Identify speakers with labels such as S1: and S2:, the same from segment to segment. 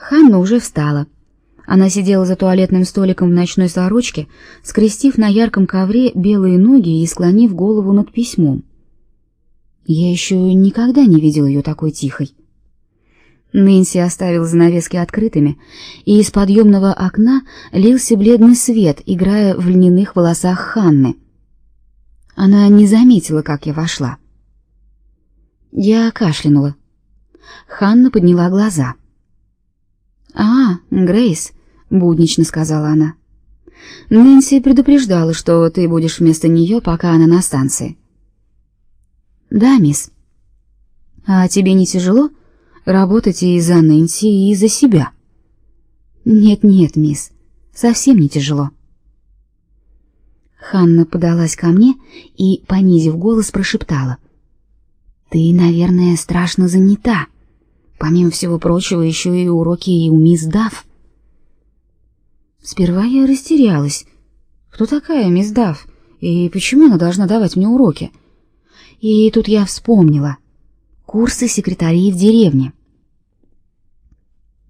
S1: Ханна уже встала. Она сидела за туалетным столиком в ночной сорочке, скрестив на ярком ковре белые ноги и склонив голову над письмом. Я еще никогда не видел ее такой тихой. Нэнси оставила занавески открытыми, и из подъемного окна лился бледный свет, играя в льняных волосах Ханны. Она не заметила, как я вошла. Я кашлянула. Ханна подняла глаза. «А, Грейс», — буднично сказала она. «Нэнси предупреждала, что ты будешь вместо нее, пока она на станции». «Да, мисс». «А тебе не тяжело работать и за Нэнси, и за себя?» «Нет-нет, мисс, совсем не тяжело». Ханна подалась ко мне и, понизив голос, прошептала. «Ты, наверное, страшно занята. Помимо всего прочего, еще и уроки и у мисс Дав». Сперва я растерялась. Кто такая мисс Дав? И почему она должна давать мне уроки? И тут я вспомнила. Курсы секретарей в деревне.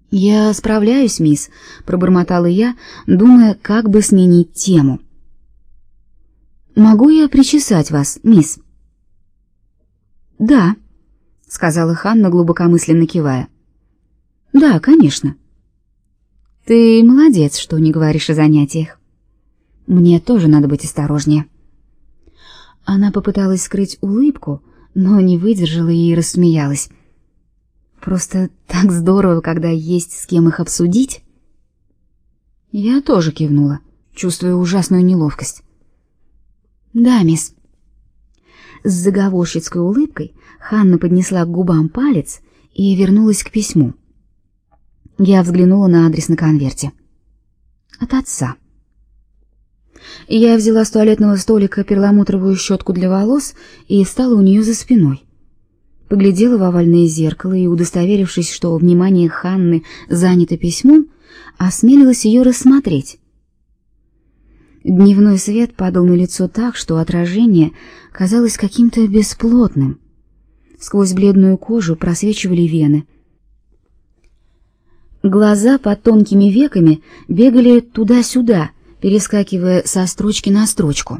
S1: «Я справляюсь, мисс», — пробормотала я, думая, как бы сменить тему. «Могу я причесать вас, мисс?» «Да», — сказала Ханна, глубокомысленно кивая. «Да, конечно». «Ты молодец, что не говоришь о занятиях. Мне тоже надо быть осторожнее». Она попыталась скрыть улыбку, но не выдержала и рассмеялась. Просто так здорово, когда есть с кем их обсудить. Я тоже кивнула, чувствуя ужасную неловкость. Да, мисс. С заговорщицкой улыбкой Ханна поднесла к губам палец и вернулась к письму. Я взглянула на адрес на конверте. От отца. Я взяла с туалетного столика перламутровую щетку для волос и встала у нее за спиной. Поглядела в овальное зеркало и, удостоверившись, что внимание Ханны занято письмом, осмелилась ее рассмотреть. Дневной свет падал на лицо так, что отражение казалось каким-то бесплотным. Сквозь бледную кожу просвечивали вены. Глаза под тонкими веками бегали туда-сюда, перескакивая со строчки на строчку.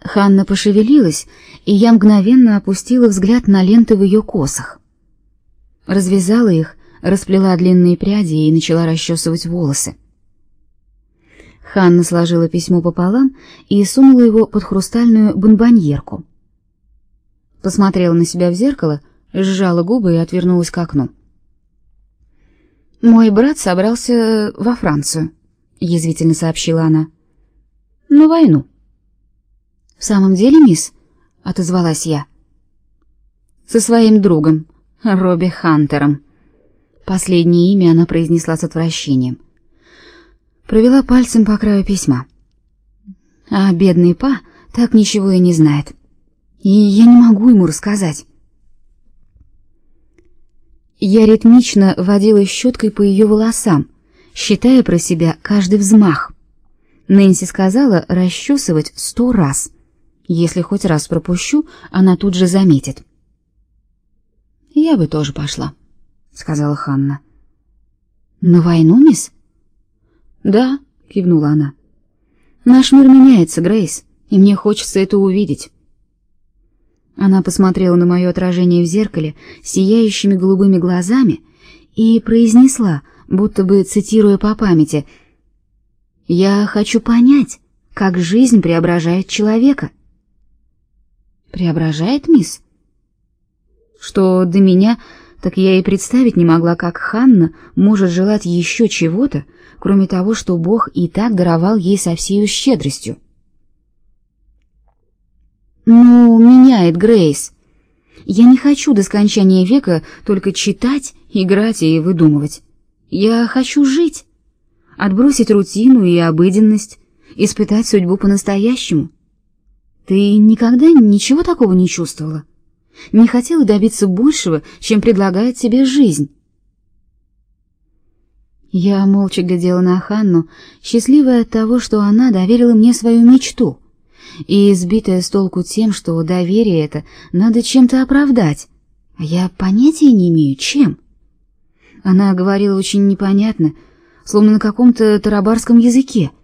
S1: Ханна пошевелилась, и я мгновенно опустила взгляд на ленты в ее косах. Развязала их, расплела длинные пряди и начала расчесывать волосы. Ханна сложила письмо пополам и сунула его под хрустальную бонбоньерку. Посмотрела на себя в зеркало, сжала губы и отвернулась к окну. Мой брат собрался во Францию, язвительно сообщила она. На войну. В самом деле, мисс, отозвалась я. Со своим другом, Робби Хантером. Последнее имя она произнесла с отвращением провела пальцем по краю письма. А бедный па так ничего и не знает. И я не могу ему рассказать. Я ритмично водила щеткой по ее волосам, считая про себя каждый взмах. Нэнси сказала расчесывать сто раз. Если хоть раз пропущу, она тут же заметит. «Я бы тоже пошла», — сказала Ханна. «На войну, мисс?» «Да», — кивнула она. «Наш мир меняется, Грейс, и мне хочется это увидеть». Она посмотрела на мое отражение в зеркале сияющими голубыми глазами и произнесла, будто бы цитируя по памяти, «Я хочу понять, как жизнь преображает человека». «Преображает, мисс?» «Что до меня, так я и представить не могла, как Ханна может желать еще чего-то, кроме того, что Бог и так даровал ей со всей щедростью. «Ну, меняет Грейс. Я не хочу до скончания века только читать, играть и выдумывать. Я хочу жить, отбросить рутину и обыденность, испытать судьбу по-настоящему. Ты никогда ничего такого не чувствовала? Не хотела добиться большего, чем предлагает тебе жизнь?» Я молча глядела на Ханну, счастливая от того, что она доверила мне свою мечту, и избитая с толку тем, что доверие это надо чем-то оправдать, а я понятия не имею, чем. Она говорила очень непонятно, словно на каком-то тарабарском языке —